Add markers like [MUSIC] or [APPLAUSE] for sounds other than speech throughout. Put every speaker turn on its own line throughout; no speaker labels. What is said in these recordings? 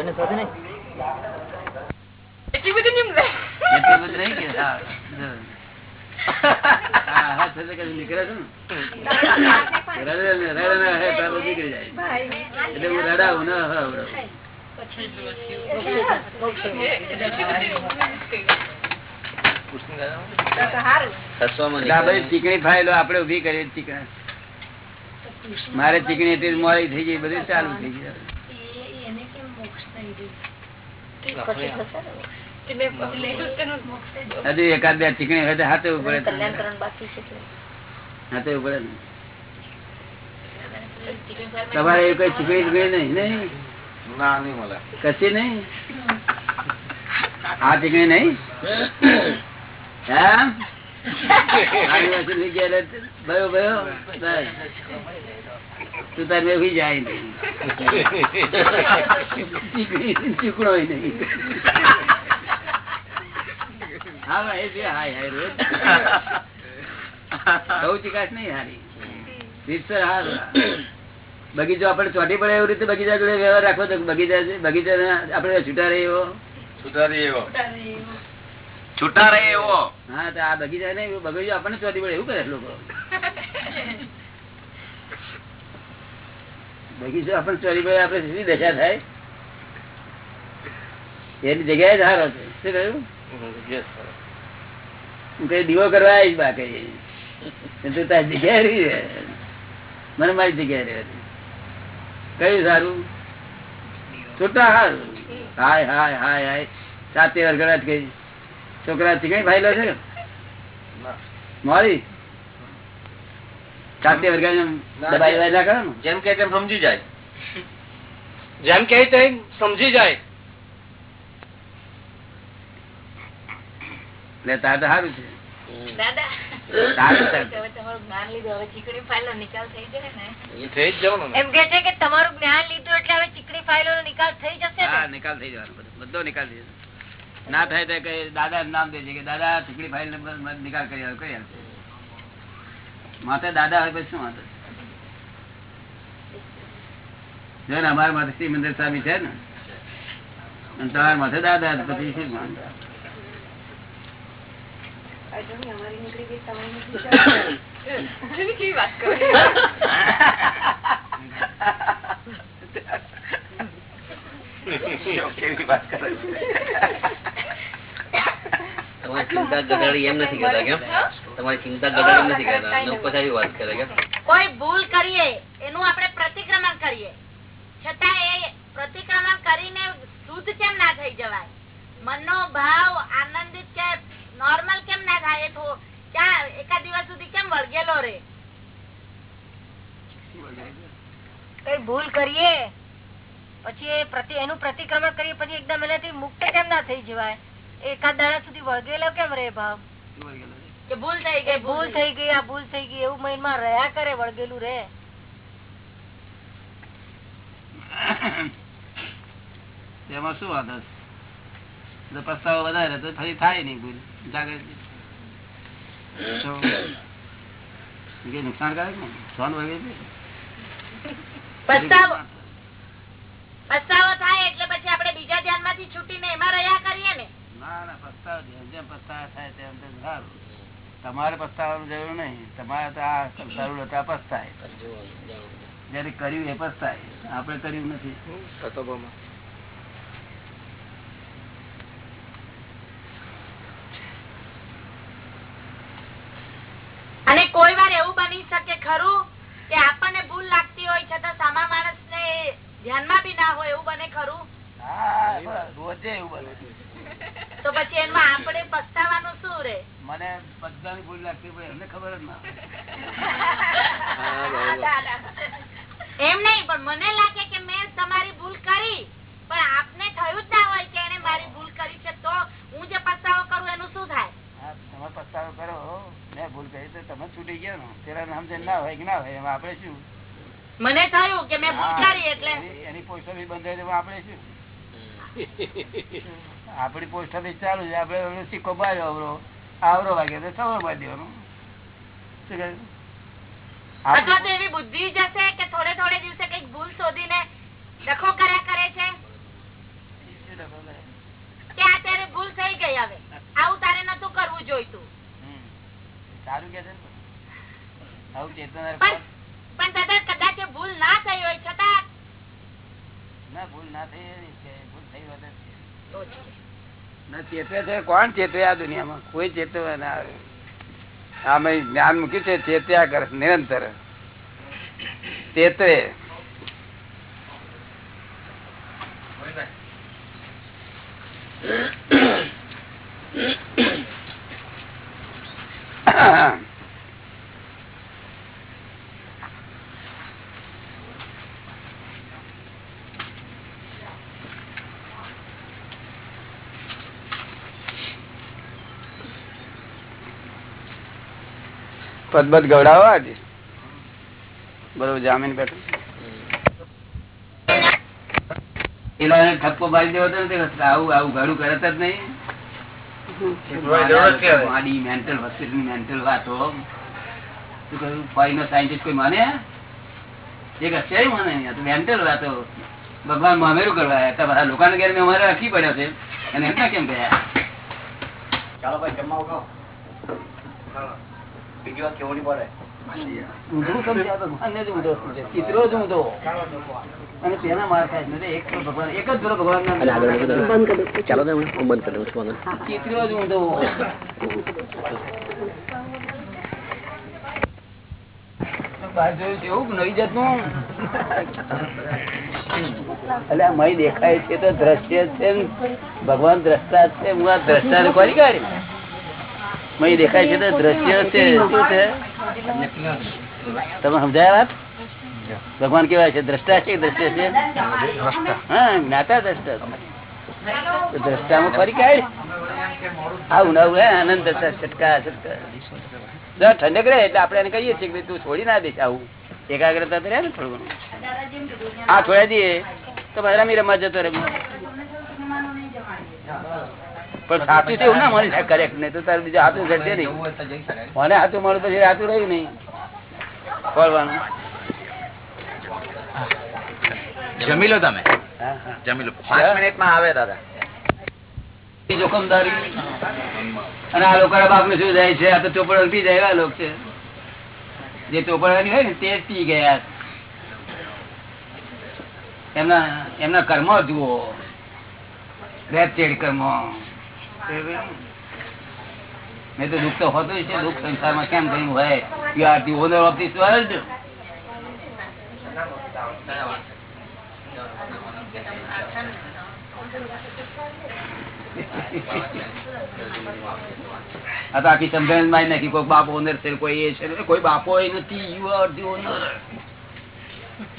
બને સાથે નહીં?
એટલી બધી નહીં
એટલી બધી નહીં કે? હા, જો. હા, હાથ સાથે કદી નીકળે છે ને? રડે ને, રડે ને, હે, તાર બધું નીકળી જાય. એટલે હું રડાવું ના હરાવડાવું.
હસવામાં
એટલે આ બધી
નીકળે.
ચીકણી ફાઇલો આપણે ઊભી કરી ચીકણા. મારે ચીકણી એટલી મોડી થઈ ગઈ બધું ચાલુ થઈ ગયું હજુ એકાદ બે ચીકણી હોય તો હાથે ઉપડે હાથે ઉપડે ને. તમારે એવું કઈ ચીકણી ચીકણી નહીં નહીં?
ના નહીં મળે.
કશી નહીં? આ ચીકણી નહીં? હે આની વચ્ચે ગયા એટલે ભયો ભયો બસ. તું તાર મેં ઊભી જાય નહીં. [LAUGHS] ચીકણી નહીં. હા ભાઈ જે હાય હાય રોજ. બહુ ચિકાશ નહીં હારી. રીતસર હાર. બગીચો આપણે ચોટી પડે એવી રીતે બગીચા જોડે વ્યવહાર રાખવો તો બગીચા છે બગીચા આપણે છૂટા રહી એવો
સુધારી એવો છૂટા રહે એવો
હા. તો આ બગીચા ને એવું બગીચો આપણને ચોટી પડે એવું કરે લોકો. [LAUGHS] બગીચો આપણે ચોરી ભાઈ આપણે સીધી દશા થાય? એની જગ્યાએ જ હારો છે. શું કહ્યું? હું કઈ દીવો કરવા આવીશ બા કઈ? તું તારી જગ્યાએ રહી. મને મારી જગ્યાએ રહે કયું સારું? છોટા હારું. હાય હાય હાય હાય. સાતે વરગડાટ કઈ? છોકરા ભાઈ લો છે? મોરી કરો ને
જેમ કે તેમ સમજી જાય.
જેમ કે તેમ સમજી જાય.
એટલે તાર તો સારું છે.
તમારું જ્ઞાન લીધું હવે ચીકણી ફાઇલો નિકાલ થઈ જાય ને?
થઈ જ
એમ કે તમારું જ્ઞાન લીધું એટલે હવે ચીકણી ફાઇલો નો નિકાલ થઈ જશે
નિકાલ થઈ જવાનો બધો બધો નિકાલ થઈ જશે ના થાય તો દાદા નામ દેજે કે દાદા ચીકણી ફાઇલ નિકાલ કરી આવો કરી આવશે માથે દાદા હોય પછી શું વાંધો? જો ને અમારા માથે શ્રી મંદિર છે ને તમારા માથે દાદા પછી શું વાંધો?
ચિંતા એમ નથી કરતા, કેમ? તમારી ચિંતા ગડબડ નથી કરતા. લોકો ઉપર વાત કરે કેમ?
કોઈ ભૂલ કરીએ એનું આપણે પ્રતિક્રમણ કરીએ. છતાં એ પ્રતિક્રમણ કરીને શુદ્ધ કેમ ના થઈ જવાય? મનનો ભાવ આનંદિત કે નોર્મલ કેમ ના થાય? તો ક્યાં એકાદ દિવસ સુધી કેમ વળગેલો રે
કઈ ભૂલ કરીએ પછી એ પ્રતિ એનું પ્રતિક્રમણ કરીએ પછી એકદમ એનાથી મુક્ત કેમ ના થઈ જવાય? એકાદ દાડા સુધી વળગેલો કેમ રે ભાવ?
કે ભૂલ થઈ ગઈ
ભૂલ થઈ ગઈ આ ભૂલ થઈ ગઈ એવું મનમાં રહ્યા કરે વળગેલું રે
એમાં શું વાંધો છે? પસ્તાવો વધારે તો ફરી થાય નહીં ભૂલ જાગૃતિ. નુકસાનકારક ને સોન વગેરે
પસ્તાવો. પસ્તાવો થાય એટલે પછી આપણે બીજા ધ્યાનમાંથી છૂટીને એમાં રહ્યા કરીએ ને.
ના ના પસ્તાવો જેમ જેમ પસ્તાવો થાય તેમ તેમ સારું. તમારે પસ્તાવાનું જરૂર નહીં. તમારે તો આ સારું હતા પસ્તાય. જયારે કર્યું એ પસ્તાય. આપણે કર્યું નથી
કતબોમાં.
અને કોઈ વાર એવું બની શકે ખરું કે આપણને ભૂલ લાગતી હોય છતાં સામા માણસ ને ધ્યાનમાં બી ના હોય એવું બને ખરું
હા બસ, રોજે એવું બને
તો પછી એમાં આપણે પસ્તાવાનું શું રે
મને બધાની ભૂલ લાગતી પણ એમને ખબર જ ના
એમ નહીં પણ મને લાગે કે મેં તમારી ભૂલ કરી. પણ આપને થયું જ ના હોય કે એને મારી ભૂલ કરી છે તો હું જે પસ્તાવો કરું એનું શું થાય?
તમે પસ્તાવો કરો. મેં ભૂલ કરી તો તમે છૂટી ગયા ને. પેલા નામ જે ના હોય કે ના હોય એમાં આપણે શું?
મને થયું કે મેં ભૂલ કરી એટલે.
એની- પોસ્ટ ઓફિસ બી બંધ હોય તો આપણે શું? આપડી પોસ્ટ બી ચાલુ છે આપડે સિક્કો બાર્યો આવરો વાગે તો સવારમાં દેવાનું?
અથવા તો એવી બુદ્ધિ જશે કે થોડે થોડે દિવસે કંઈક ભૂલ શોધીને ડખો કર્યા કરે છે? કે આ ભૂલ થઈ ગઈ હવે. આવું તારે નતું કરવું જોઈતું.
હમ. સારું કે છે આવું
પણ દાદા કદાચ ભૂલ ના થઈ હોય છતાં.
ના ભૂલ ના થઈ ભૂલ થઈ. ના ચેતવે છે? કોણ ચેતવે આ દુનિયામાં? કોઈ ચેતવે ના આવે. આમે જ્ઞાન મૂક્યું છે, ચેત્યા કરે નિરંતર. ચેતવે. પદબદ ગવડાવો આજે. બરોબર જામીન બેઠો ઠપકો મારી દેવો હતો આવું આવું ઘડું કરત જ નહીં. મેન્ટલ હોસ્પિટલ મેન્ટલ વાતો શું કહ્યું? ફોરીનો સાયન્ટિસ્ટ કોઈ માને? એક માને નહીં. મેન્ટલ વાતો ભગવાન મામેરું કરવા આવ્યા હતા. બધા લોકોને ઘેર અમારે રાખી પડ્યો છે. અને એમના કેમ ગયા?
ચાલો ભાઈ જમવા ઉઠો. બીજી વાર કેવું નહીં પડે
ઊંધું સમજ્યા ભગવાનને જ ઊંધો સમજે. ચિત્રો જ ઊંધો. અને તેના માર ખાય છે. નહીં તો એક ભગવાન એક જ પેલો ભગવાન
ચાલો બંધ કરી દઉં
ચિત્રો જ ઊંધો. બહાર જોયું છે એવું નવી જાતનું? એટલે આ મય દેખાય છે તો દ્રશ્ય છે ભગવાન દ્રષ્ટા છે હું આ દ્રષ્ટા ને કરી કાઢી. મય દેખાય છે તો દ્રશ્ય છે, શું છે? તમે સમજાય વાત? ભગવાન કેવા છે, દ્રષ્ટા છે, દ્રશ્ય છે. હા, જ્ઞાતા દ્રષ્ટા દ્રષ્ટામાં ફરી કાઢ. આવું નવું હે, આનંદ દ્રષ્ટા છટકા છટકા. ઠંડક રહે એટલે આપણે એને કહીએ છીએ કે તું છોડી ના દઈશ આવું. એકાગ્રતા તો રહે ને થોડું હા છોડી દઈએ તો પછી રમી રમવા જતો રહે. પણ સાચું તો એવું ના મળી કરેક્ટ નહીં તો તારે બીજું હાથું ઘટશે નહીં. મને હાથું મળ્યું પછી હાથું રહ્યું નહીં. ફળવાનું
જમી લો તમે. જમી લો. પાંચ મિનિટમાં આવે દાદા.
જોખમદારી. અને આ લોકો બાપ ને શું જાય છે? આ તો ચોપડો પી જાય એવા લોકો છે. જે ચોપડવાની હોય ને તે જ પી ગયા. એમના એમના કર્મો જુઓ. રેપચેડ કર્મો. નહીં તો દુઃખ તો હોતું છે. દુઃખ સંસારમાં કેમ થયું હોય? You are the owner of this world આ તો આખી સંભળાય મારી નાખી. કોઈ બાપ ઓનર છે કોઈ એ છે. કોઈ બાપો એ નથી. યુ આર ધી ઓનર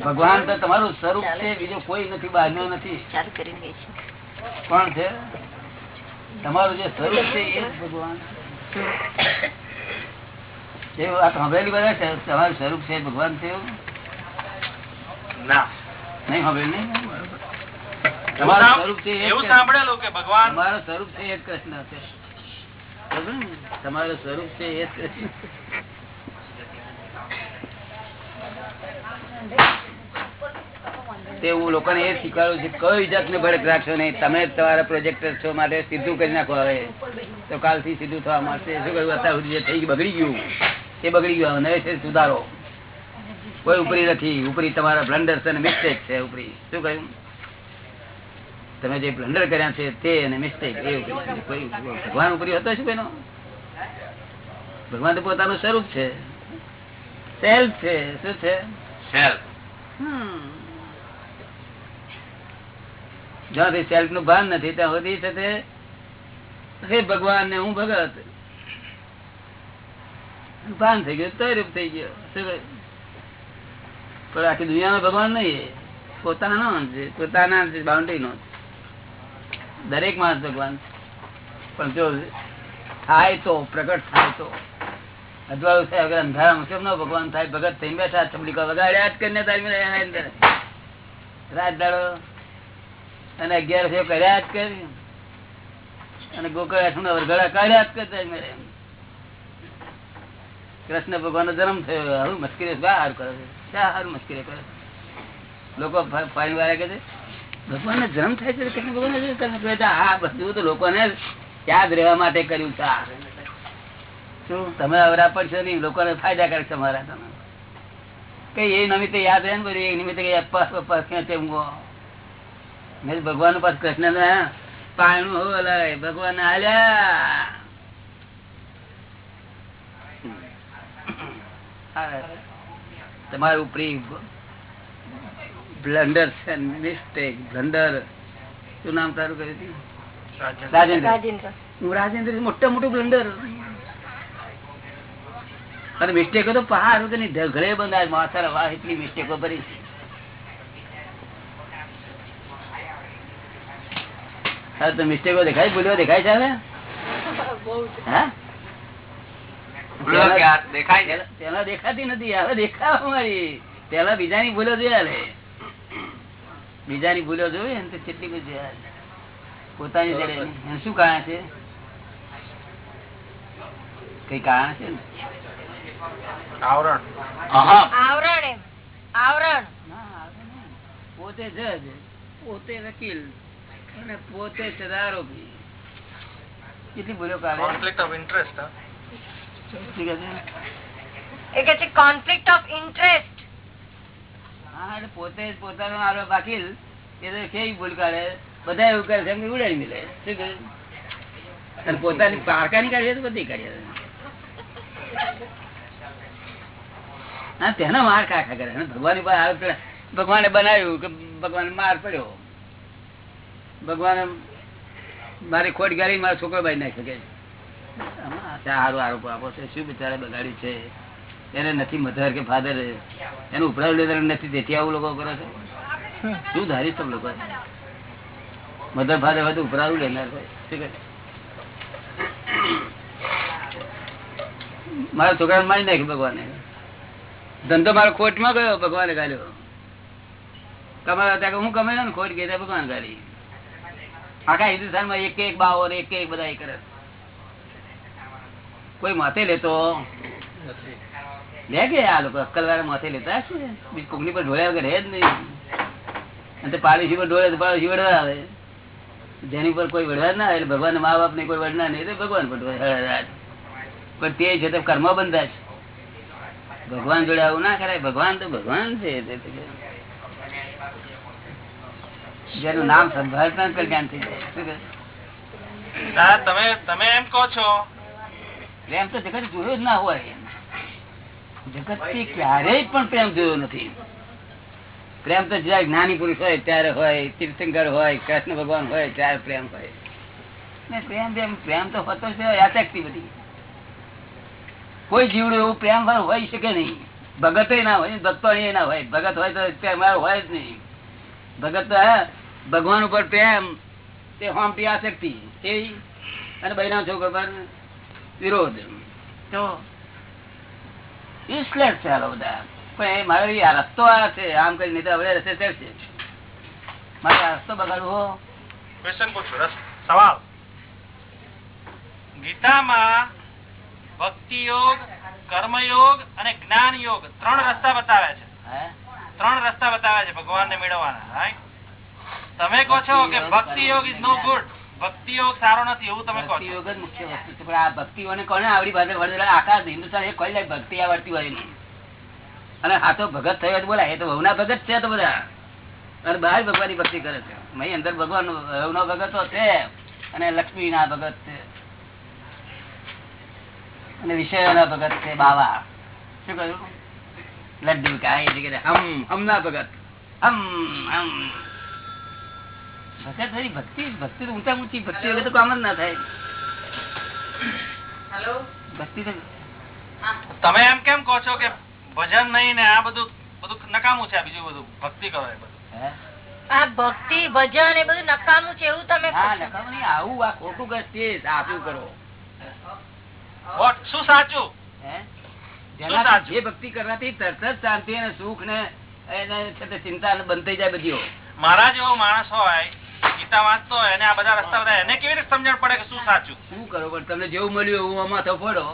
ભગવાન તો તમારું સ્વરૂપ છે. બીજો કોઈ નથી બહારનો નથી. કોણ છે? તમારું જે સ્વરૂપ છે એ ભગવાન. એ વાત સાંભળેલી બધા છે? તમારું સ્વરૂપ છે ભગવાન છે એવું?
ના.
નહીં સાંભળેલું નહીં? તમારું સ્વરૂપ છે એ જ
એવું સાંભળેલું કે ભગવાન?
તમારું સ્વરૂપ છે એ જ કૃષ્ણ છે? તમારું સ્વરૂપ છે એ જ કૃષ્ણ. તે હું લોકોને એ શીખવાડું છું કઈ જાતને ભડક રાખશો નહીં. તમે તમારા પ્રોજેક્ટર છો માટે સીધું કરી નાખો હવે. તો કાલથી સીધું થવા મળશે શું કહ્યું અત્યાર સુધી જે થઈ બગડી ગયું. એ બગડી ગયું. હવે નવે સુધારો. કોઈ ઉપરી નથી. ઉપરી તમારા બ્લન્ડર છે મિસ્ટેક છે ઉપરી. શું કહ્યું તમે જે બ્લન્ડર કર્યા છે તે અને મિસ્ટેક એ કોઈ ભગવાન ઉપરી હતો શું બેનો ભગવાન તો પોતાનું સ્વરૂપ છે. સેલ્ફ છે. શું છે?
સેલ્ફ
જ્યાંથી સેલ્ફનું ભાન નથી ત્યાં સુધી છે હે ભગવાન ને હું ભગત? ભાન થઈ ગયું તય રૂપ થઈ ગયો. પણ આખી દુનિયામાં ભગવાન નહીં પોતાનો પોતાના બાઉન્ડ્રી નો દરેક માણસ ભગવાન પણ જો થાય તો, પ્રગટ થાય તો. અજવાળું થાય વગર અંધારામાં કેમ નો ભગવાન થાય? ભગત થઈ બેઠા ચમડીકા વગાડ્યા જ કરીને તારી રાત દાડો અને અગિયાર કર્યા જ કરી. અને ગોકળ આઠમના વરઘડા જ કરતા કૃષ્ણ ભગવાન નો જન્મ થયો. હારું મશ્કરી હારું કરે છે. ક્યાં હારું મશ્કરી કરે લોકો પાણી વાળા કે છે ભગવાન જન્મ થાય છે કૃષ્ણ ભગવાન કૃષ્ણ આ બધું તો લોકોને યાદ રહેવા માટે કર્યું છે. શું? તમે અવરા પડશો નહીં. લોકોને ફાયદાકારક તમારા. તમે. કઈ એ નિમિત્તે યાદ રહે ને બધું? એ નિમિત્તે અપાસ વપાસ ક્યાં તે ઊંઘો. મેં ભગવાન પાસે કૃષ્ણ પાણું હોય ભગવાન આલ્યા. હા. તમારું ઉપરી બ્લન્ડર છે મિસ્ટેક બ્લન્ડર. શું નામ તારું કહ્યું હતું? રાજેન્દ્ર. હું રાજેન્દ્ર મોટા મોટું બ્લન્ડર. અને મિસ્ટેકો તો પહાડની ઘરે બંધાય માથા વાહ એટલી મિસ્ટેકો ભરી. છે. હા તો મિસ્ટેકો દેખાય? ભૂલ્યો દેખાય છે હવે?
ભૂલો દેખાય છે?
પેલા- પેલા દેખાતી નથી હવે દેખાવ અમારી પેલા બીજાની ભૂલો જોયા બીજાની ભૂલો જોઈ ને તો કેટલી બધી પોતાની જડે શું કારણ છે? કઈ કારણ છે ને?
આવરણ.
આવરણ એમ. આવરણ.
ના, આવે નહીં. પોતે જજ પોતે વકીલ. અને પોતે જ કેટલી ભૂલો કાઢે
કોન્ફ્લિક્ટ ઓફ ઇન્ટરેસ્ટ
ઠીક છે?
એ કે છે કોન્ફ્લિક્ટ ઓફ ઇન્ટરેસ્ટ
હા પોતે પોતાનો આરો વકીલ એ તો કેવી ભૂલ કાઢે? બધા એવું કરે છે કે ઉડાડી મિલે. શું કહ્યું? અને પોતાની પારકાની કાઢીએ તો બધી કાઢીએ હા તેનો માર કાકા કરે ભગવાન ઉપર. ભગવાને બનાવ્યું કે ભગવાન માર પડ્યો. ભગવાને મારી ખોટ ગાડી મારો છોકરો બાઈ નાખી શકે સારું આરોપ આપો છે. શું બિચારે બગાડ્યું છે? એને નથી મધર કે ફાધર એનું ઉપરાવ લેતા નથી તેથી આવું લોકો કરે છે? શું ધારી સબ લોકો? મધર ફાધર હોય તો ઉપરાવું લેનાર? મારા છોકરાને મારી નાખ્યું ભગવાને. ધંધો મારો ખોટમાં ગયો, ભગવાને ગાલ્યો કમાયો ત્યાં હું કમાયો ને ખોટ ગયા ભગવાન ગાલી આખા હિન્દુસ્તાનમાં એક એક બાવો એક એક બધા કરે. કોઈ માથે લેતો? લે કે આ લોકો અક્કલ વાળા માથે લેતા? કોકની પર ઢોળ્યા વગર રહે જ નહીં. પાડોશી પર ઢોળે તો પાડોશી વડવા આવે. જેની પર કોઈ વડવા ના એટલે ભગવાન મા બાપ ને કોઈ વડના નહીં ભગવાન પર પણ તે છે તો કર્મ બંધાય ભગવાન જોડે આવું ના કરાય. ભગવાન તો ભગવાન છે. જેનું નામ સંભાળતા જ કલ્યાણ થઈ જાય?
તમે તમે એમ કહો છો.
પ્રેમ તો જગત જોયો જ ના હોય. જગતથી ક્યારેય પણ પ્રેમ જોયો નથી. પ્રેમ તો જયારે જ્ઞાની પુરુષ હોય ત્યારે હોય તીર્થંકર હોય કૃષ્ણ ભગવાન હોય ત્યારે પ્રેમ હોય. ને પ્રેમ પ્રેમ પ્રેમ તો હોતો છે આસક્તિ બધી. કોઈ જીવડું એવું પ્રેમ હોય શકે નહીં. ભગત ના હોય ભક્તો ના હોય. ભગત હોય તો હોય જ નહીં. ભગત તો હા, ભગવાન ઉપર પ્રેમ તે હોમટી આસક્તિ એવી અને બહેના છોકરા પર વિરોધ. તો useless છે આ બધા. પણ એ આ રસ્તો આ છે આમ કરી નહીં તો હવે રસ્તે ચડશે મારે આ રસ્તો બગાડવો.
ક્વેશ્ચન પૂછું સવાલ. ગીતામાં ભક્તિ યોગ કર્મયોગ અને જ્ઞાન યોગ ત્રણ રસ્તા બતાવે છે? ત્રણ રસ્તા બતાવે છે ભગવાન ને મેળવવાના right? તમે કહો છો કે ભક્તિ યોગ ઇઝ નો ગુડ ભક્તિ યોગ સારો નથી, એવું તમે કહો
યોગ જ મુખ્ય વસ્તુ છે. પણ આ ભક્તિઓને કોને આવડી પાસે? વળેલા આકાશ, હિન્દુસ્તાન, એ કોઈ ભક્તિ આવડતી હોય નહીં. અને આ તો ભગત થયો તો બોલાય. એ તો વહુના ભગત છે તો બધા. અને બહાર ભગવાનની ભક્તિ કરે છે. મહી અંદર ભગવાન, વહુનો ભગત છે. અને લક્ષ્મી ના ભગત છે. અને વિષયોના ભગત છે, બાવા. શું કહ્યું? લડ્ડુ હમ હમ ના ભગત. હમ હમ. ભગત થઈ ભક્તિ ભક્તિ તો ઊંચા ઊંચી ભક્તિ વગર તો કામ જ ના થાય. ભક્તિ તો
તમે એમ કેમ કહો છો કે ભજન નહીં ને આ બધું બધું નકામું છે આ બીજું બધું? ભક્તિ કરો એ બધું.
આ ભક્તિ ભજન એ બધું નકામું છે એવું તમે કહો
નકામું નહીં, આવું આ ખોટું કરશે સાચું કરો.
What? શું સાચું?
હે?
શું
જેનાથી
સાચું?
જે ભક્તિ કરવાથી તરત જ શાંતિ અને સુખ ને એને ચિંતા બંધ થઈ જાય બધીઓ
મારા જેવો માણસ હોય ગીતા વાંચતો હોય અને આ બધા રસ્તા બધા એને કેવી રીતે સમજણ પડે કે શું સાચું?
શું કરો? પણ તમને જેવું મળ્યું એવું માથો ફોડો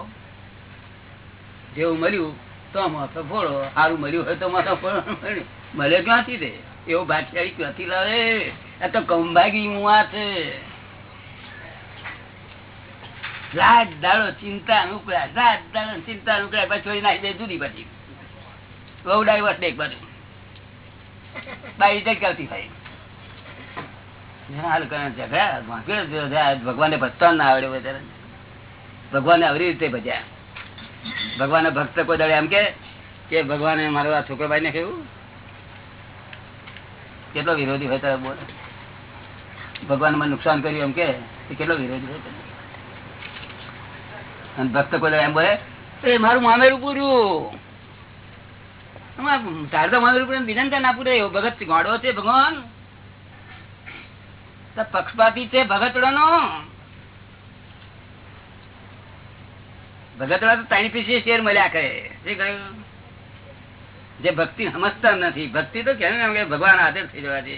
જેવું મળ્યું તો માથો ફોડો સારું મળ્યું હોય તો માથો ફોડો મળે. ક્યાંથી દે એવો ભાટિયાળી ક્યાંથી લાવે? આ તો કંભાગી મુવા છે. રાત દાડો ચિંતા નુકળ્યા રાત દાડો ચિંતા નુકળ્યા પછી છોડી નાખી દે, જુદી પછી બહુ ડાયવર્સ દેખ બાજુ. બાઈ કરતી થાય? હાલ ને ભજતા ના આવડે વધારે ભગવાન આવી રીતે ભજ્યા. ભગવાન ભક્ત કોઈ દળે એમ કે ભગવાને મારો આ છોકરો ને કહ્યું? કેટલો વિરોધી હોય તારે બોલ? ભગવાનમાં નુકસાન કર્યું એમ કે કેટલો વિરોધી હોય? અને ભક્ત કોઈ એમ બોલે, એ, મારું મામેરું પૂર્યું. તારે તો મામેરું પૂરું વિનંતી ના પૂરે. ભગત ગોડો છે ભગવાન. પક્ષપાતી છે ભગતડો નો ભગતડા તો ત્રણ પીસી શેર મળ્યા કરે. જે ભક્તિ સમજતા નથી. ભક્તિ તો કેમ કે ભગવાન આદર થઈ જવા દે?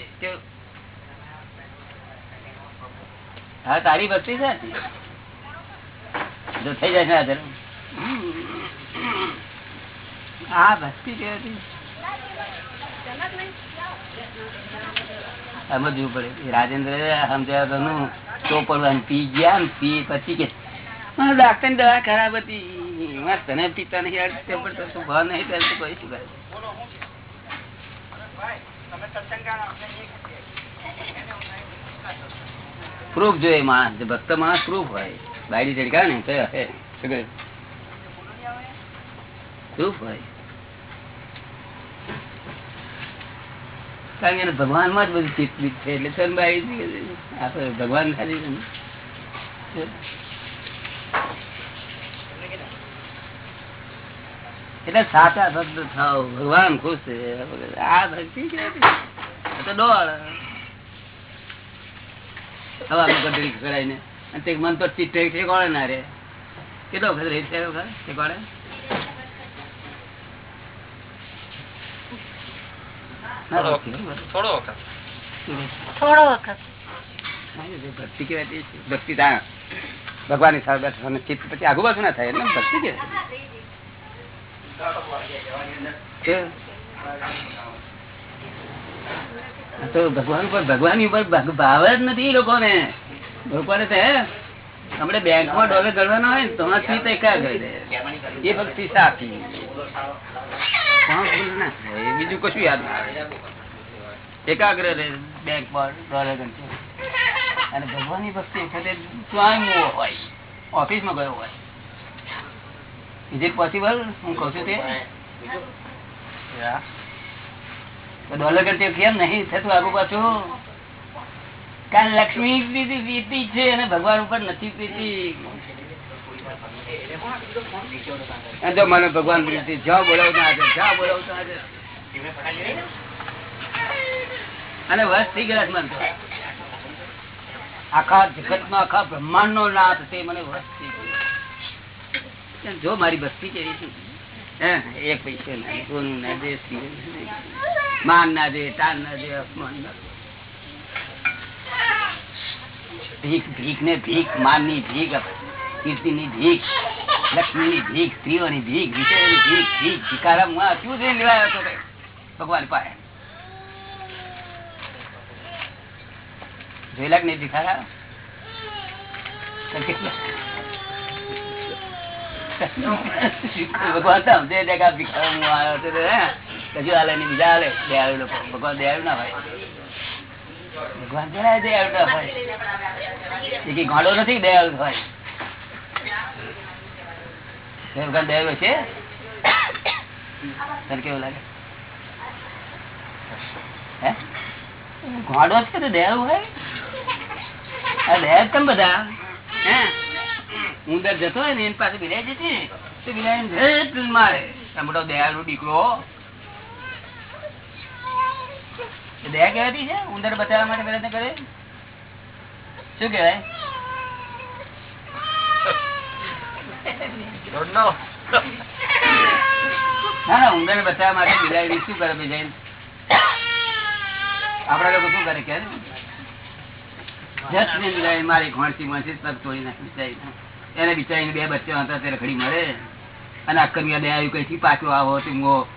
હા, તારી ભક્તિ છે? થઈ જાય છે આદર હા ભક્તિ કેવી સમજવું પડે. રાજેન્દ્ર સમજાવ્યા નું ચોપડવાનું પી ગયા પી પછી કે ડાક્ટર દવા ખરાબ હતી. તને પીતા નહીં પ્રૂફ જોઈએ, માણસ. ભક્ત માણસ પ્રૂફ હોય. બાયડી ચડકા ને, તો પ્રૂફ હોય. કારણ કે એને ભગવાનમાં જ બધું ચિત્ત બીત છે, એટલે તને આપણે ભગવાન ખાલી એટલે સાચા ભક્ત થાવ, ભગવાન ખુશ છે. આ ભક્તિ તો ડોળ હવા તે મન તો છે, કોણે ના રે? કેટલો વખત રહી છે વખત કોણે ના
થોડો
રોકી, બરોબર.
થોડો વખત.
થોડો વખત.
ભક્તિ કહેવાય ભક્તિ ત્યાં ભગવાનની સાથે બેઠો અને ચિત્ત પછી આગુ બાજુ ના થાય એટલે ભક્તિ કહેવાય. તો ભગવાન ઉપર ભગવાન ઉપર ભગ- ભાવ જ નથી લોકો ને લોકોને તો હે બેંકમાં ડોલર ગણવાના હોય ને તો આથી તો એકા ગઈ દે એ ભક્તિ સાચી. બીજું કશું યાદ ના એકાગ્ર રહે બેંકમાં ડોલર ગણશે અને ભગવાનની ભક્તિ વખતે ક્યાંય મોહ હોય. ઓફિસમાં ગયો હોય. ઇઝ ઇટ પોસિબલ હું કહું છું તે. ડોલર ગણતી કેમ નહીં? થતું આગુ પાછું. કારણ લક્ષ્મી પ્રીતિ પ્રીતિ છે અને ભગવાન ઉપર નથી અને જો મને ભગવાન પ્રીતિ જ્યાં બોલાવતા હશે જ્યાં બોલાવતા હશે અને વસ થઈ ગયા મન આખા જગતમાં આખા બ્રહ્માંડ નો નાથ તે મને વસ થઈ ગયો. જો મારી ભક્તિ કેવી છે? હે, એક પૈસો ના સોનું ના દે માન ના દે તાન ના દે અપમાન ના. ભીખ ભીખ ને ભીખ માનની ભીખ કીર્તિ ની ભીખ, લક્ષ્મીની ભીખ, સ્ત્રીઓની ભીખ, વિષયોની ભીખ ભીખ ભિકારા મુઆ શું છે લેવાયો હતો ભગવાન પાસે. જોયેલા કે નહીં ભિખારા? ભગવાન સમજે છે કે ભિખારા હું આવ્યો હતો હે? કજુ હાલે નહીં બીજા હાલે? દયાળુ લોકો. ભગવાન દયાળુ ના હોય. ભગવાન જરાય દયાળુ ના હોય. ગાંડો નથી દયાળુ એ ભગવાન દયાળુ છે? તને કેવું લાગે? ઘોડો છે તો દયાળુ હોય? દયા કેમ બધા? ઉંદર જતો હોય ને, એની પાસે બિલાઈ જતી તો બિલાઈ મારે. મોટો દયાળુ દીકરો. દયા કહેવાતી છે? ઉંદર બચાવવા માટે પ્રયત્ન કરે? શું કહેવાય? ના બચાવવા માટે બિલાડી શું કરે બીજા આપડા લોકો શું કરે કે મારી ઘોણસી પગ તોડી નાખી એને બિચારીને બે બચ્ચા હતા તે રખડી મળે. અને આકર્યા દયા કઈ થી પાછો આવો તીંગો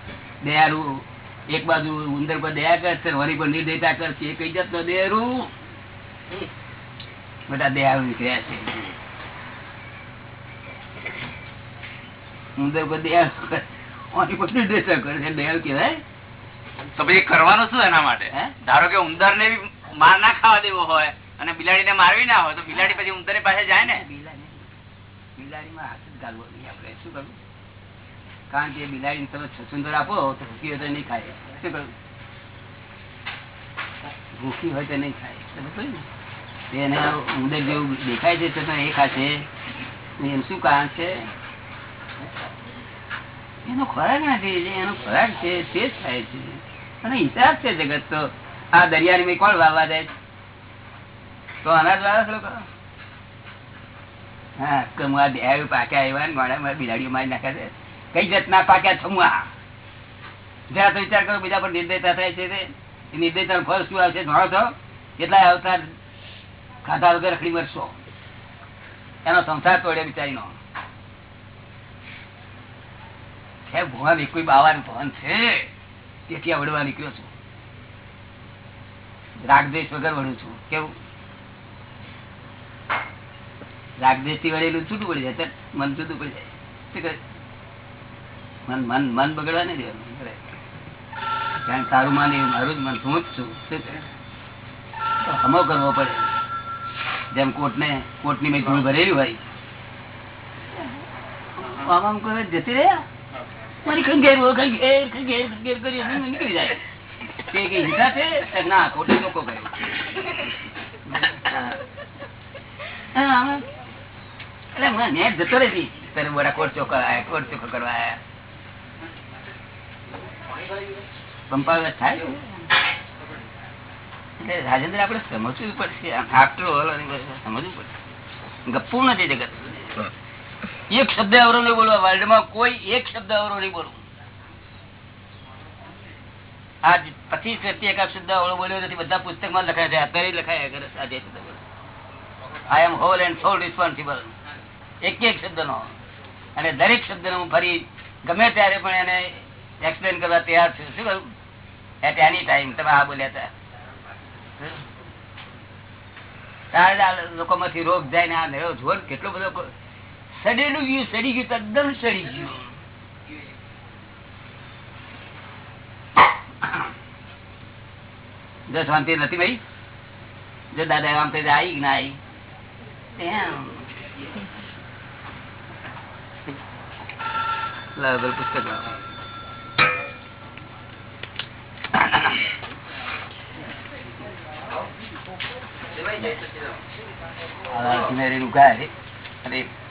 દયારું એક બાજુ ઉંદર પર દયા કરશે વળી પર નિર્દયતા કરશે એ કઈ જાતનો દયારું બધા દયારું નીકળ્યા છે. ઉંદર પર દયા વળી કરે છે દયાળુ કહેવાય.
તો પછી કરવાનું શું એના માટે? ધારો કે ઉંદર ને માર ના ખાવા દેવો હોય અને બિલાડી ને મારવી ના હોય તો બિલાડી પછી ઉંદર પાસે જાય ને?
બિલાડી માં હાથ જ ગાલવો નહીં આપણે. શું કરવું કારણ કે બિલાડી તમે છસુંદર આપો તો ભૂખી હોય તો નહીં ખાય. શું કરવું ભૂખી હોય તો નહીં ખાય. તમે કહ્યું ને? એને ઉંદર જેવું દેખાય છે છતાં એ ખાશે. એમ શું કારણ છે? એનો ખોરાક નથી એનો ખોરાક છે, તે જ થાય છે. અને હિસાબ છે જગત તો. આ દરિયાની મેં કોણ વાવવા જાય? તો અનાજ વાવે હા કમવા દેહાયું પાક્યા આવ્યા ને ગોળા બિલાડીઓ મારી નાખ્યા છે. કઈ જાતના પાક્યા છમવા જ્યાં તો વિચાર કરો, બીજા પર નિર્દયતા થાય છે એ નિર્દયતા ફળ શું આવશે જાણો છો? કેટલાય અવતાર ખાધા વગર રખડી મરશો. એનો સંસાર તોડે બિચારીનો. હે ભગવાન વિકુઈ બાવાનું ભવન છે. તેથી આ નીકળ્યો છું. રાગદેશ વગર વળું છું. કેવું? રાગદેશથી વળેલું છૂટું પડી જાય મન છૂટું પડી જાય? મન મન મન બગડવા નહીં દેવાનું કારણ તારું મન મારું જ મન, હું જ છું? હમો કરવો પડે. જેમ કોર્ટ ને કોટની મેં ધૂળ ભરેલી હોય. આમ કરે, જતી રે મારી ખંગેર ખંગેર ખંગેર ખંગેર કરી નીકળી જાય. તે કે હિંસા છે ના, ખોટે ચોખ્ખો કર્યો એટલે મને નેટ જતો રહેતી તારે બધા કોટ ચોખ્ખો આયા કોટ ચોખ્ખો કરવા પંપાવત થાય? એટલે રાજેન્દ્ર, આપણે સમજવું પડશે. આફ્ટર સમજવું પડશે. ગપ્પુ નથી જગત. એક શબ્દ અવરો નહીં બોલવા. વર્લ્ડમાં કોઈ એક શબ્દ અવરો નહીં બોલવું. આજ પચીસ વ્યક્તિ એક શબ્દ અવળો બોલ્યો નથી બધા પુસ્તકમાં લખાય છે. અત્યારે લખાય આજે શબ્દ I am whole and sole responsible એક એક શબ્દ નો અને દરેક શબ્દ હું ફરી ગમે ત્યારે પણ એને એક્સપ્લેન કરવા તૈયાર છું. શું કહ્યું એટ એની ટાઈમ તમે આ બોલ્યા હતા. લોકોમાંથી રોગ જાય ને આ નવો જોર કેટલો બધો સડેલું ગયું સડી ગયું તદ્દન સડી ગયું. જો શાંતિ નથી ભાઈ? જો દાદા આમ થઈ આવી ના આવી? પુસ્તક લાવ. આ